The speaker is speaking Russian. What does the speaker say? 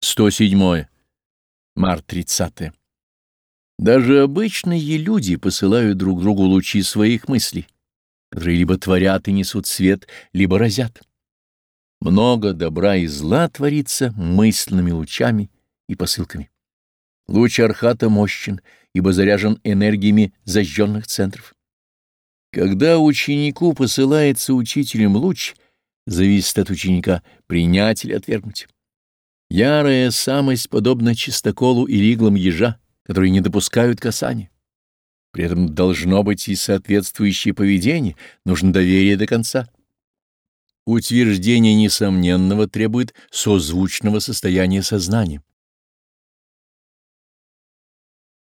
107. Март 30. Даже обычные люди посылают друг другу лучи своих мыслей, которые либо творят и несут свет, либо разят. Много добра и зла творится мысленными лучами и посылками. Луч Архата мощен, ибо заряжен энергиями зажженных центров. Когда ученику посылается учителем луч, зависит от ученика принять или отвергнуть. Ярая самость подобна чистоколу и иглам ежа, которые не допускают касания. При этом должно быть и соответствующее поведение, нужно доверие до конца. Утверждение несомненного требует созвучного состояния сознания.